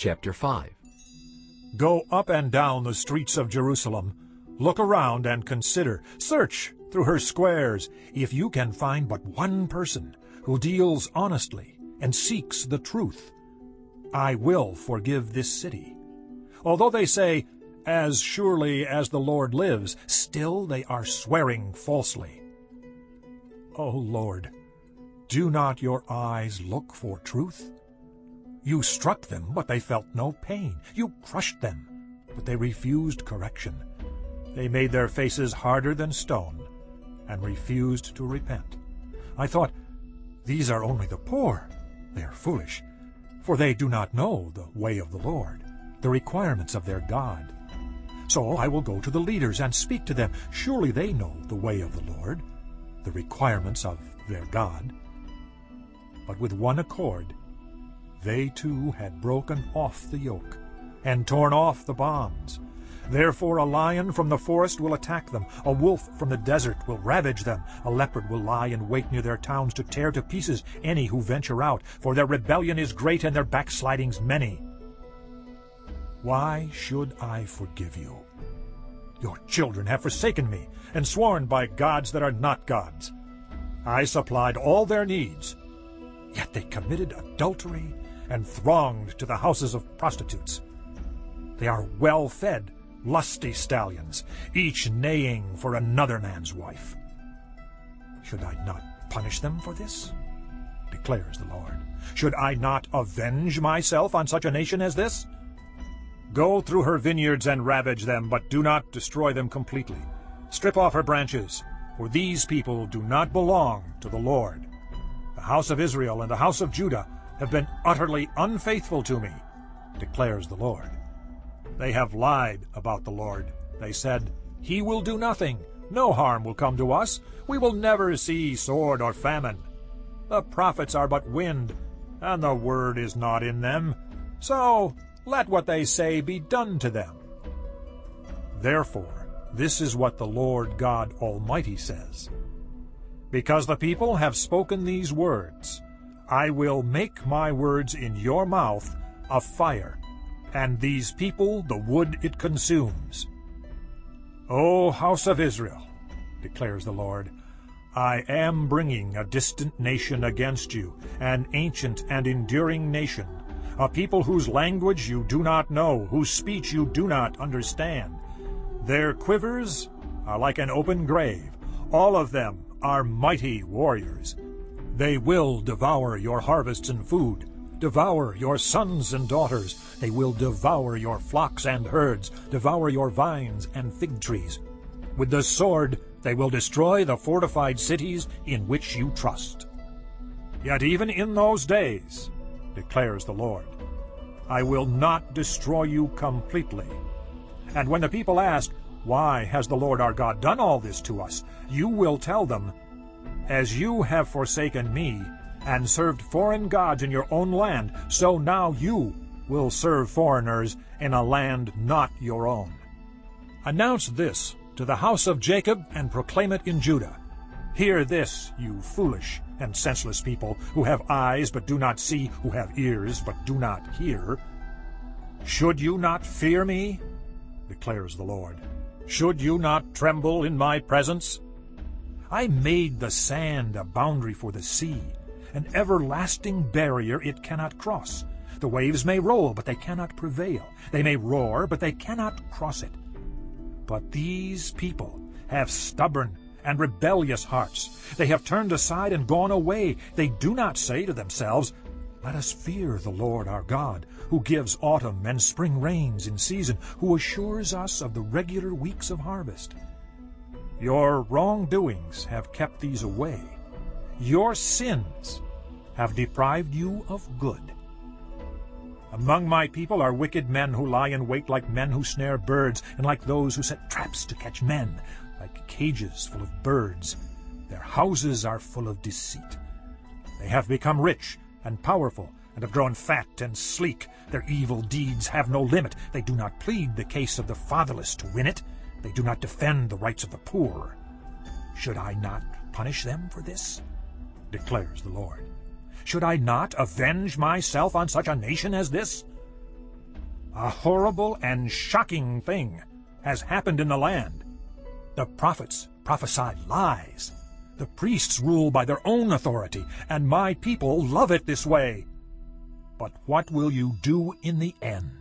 Chapter 5 Go up and down the streets of Jerusalem. Look around and consider. Search through her squares if you can find but one person who deals honestly and seeks the truth. I will forgive this city. Although they say, As surely as the Lord lives, still they are swearing falsely. O Lord, do not your eyes look for truth? You struck them, but they felt no pain. You crushed them, but they refused correction. They made their faces harder than stone, and refused to repent. I thought, These are only the poor. They are foolish, for they do not know the way of the Lord, the requirements of their God. So I will go to the leaders and speak to them. Surely they know the way of the Lord, the requirements of their God. But with one accord they too had broken off the yoke, and torn off the bonds. Therefore a lion from the forest will attack them, a wolf from the desert will ravage them, a leopard will lie in wait near their towns to tear to pieces any who venture out, for their rebellion is great and their backslidings many. Why should I forgive you? Your children have forsaken me, and sworn by gods that are not gods. I supplied all their needs, yet they committed adultery and thronged to the houses of prostitutes. They are well-fed, lusty stallions, each neighing for another man's wife. Should I not punish them for this? declares the Lord. Should I not avenge myself on such a nation as this? Go through her vineyards and ravage them, but do not destroy them completely. Strip off her branches, for these people do not belong to the Lord. The house of Israel and the house of Judah have been utterly unfaithful to me, declares the Lord. They have lied about the Lord. They said, He will do nothing. No harm will come to us. We will never see sword or famine. The prophets are but wind, and the word is not in them. So let what they say be done to them. Therefore, this is what the Lord God Almighty says. Because the people have spoken these words, I will make my words in your mouth a fire, and these people the wood it consumes. O house of Israel, declares the Lord, I am bringing a distant nation against you, an ancient and enduring nation, a people whose language you do not know, whose speech you do not understand. Their quivers are like an open grave. All of them are mighty warriors. They will devour your harvests and food, devour your sons and daughters. They will devour your flocks and herds, devour your vines and fig trees. With the sword they will destroy the fortified cities in which you trust. Yet even in those days, declares the Lord, I will not destroy you completely. And when the people ask, Why has the Lord our God done all this to us? you will tell them, as you have forsaken me, and served foreign gods in your own land, so now you will serve foreigners in a land not your own. Announce this to the house of Jacob, and proclaim it in Judah. Hear this, you foolish and senseless people, who have eyes but do not see, who have ears but do not hear. Should you not fear me? declares the Lord. Should you not tremble in my presence? I made the sand a boundary for the sea, an everlasting barrier it cannot cross. The waves may roll, but they cannot prevail. They may roar, but they cannot cross it. But these people have stubborn and rebellious hearts. They have turned aside and gone away. They do not say to themselves, Let us fear the Lord our God, who gives autumn and spring rains in season, who assures us of the regular weeks of harvest. Your wrongdoings have kept these away. Your sins have deprived you of good. Among my people are wicked men who lie in wait like men who snare birds, and like those who set traps to catch men, like cages full of birds. Their houses are full of deceit. They have become rich and powerful, and have grown fat and sleek. Their evil deeds have no limit. They do not plead the case of the fatherless to win it. They do not defend the rights of the poor. Should I not punish them for this? declares the Lord. Should I not avenge myself on such a nation as this? A horrible and shocking thing has happened in the land. The prophets prophesy lies. The priests rule by their own authority, and my people love it this way. But what will you do in the end?